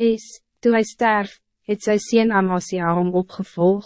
Is, toe hij sterf, het sy sien Amasia om opgevolg,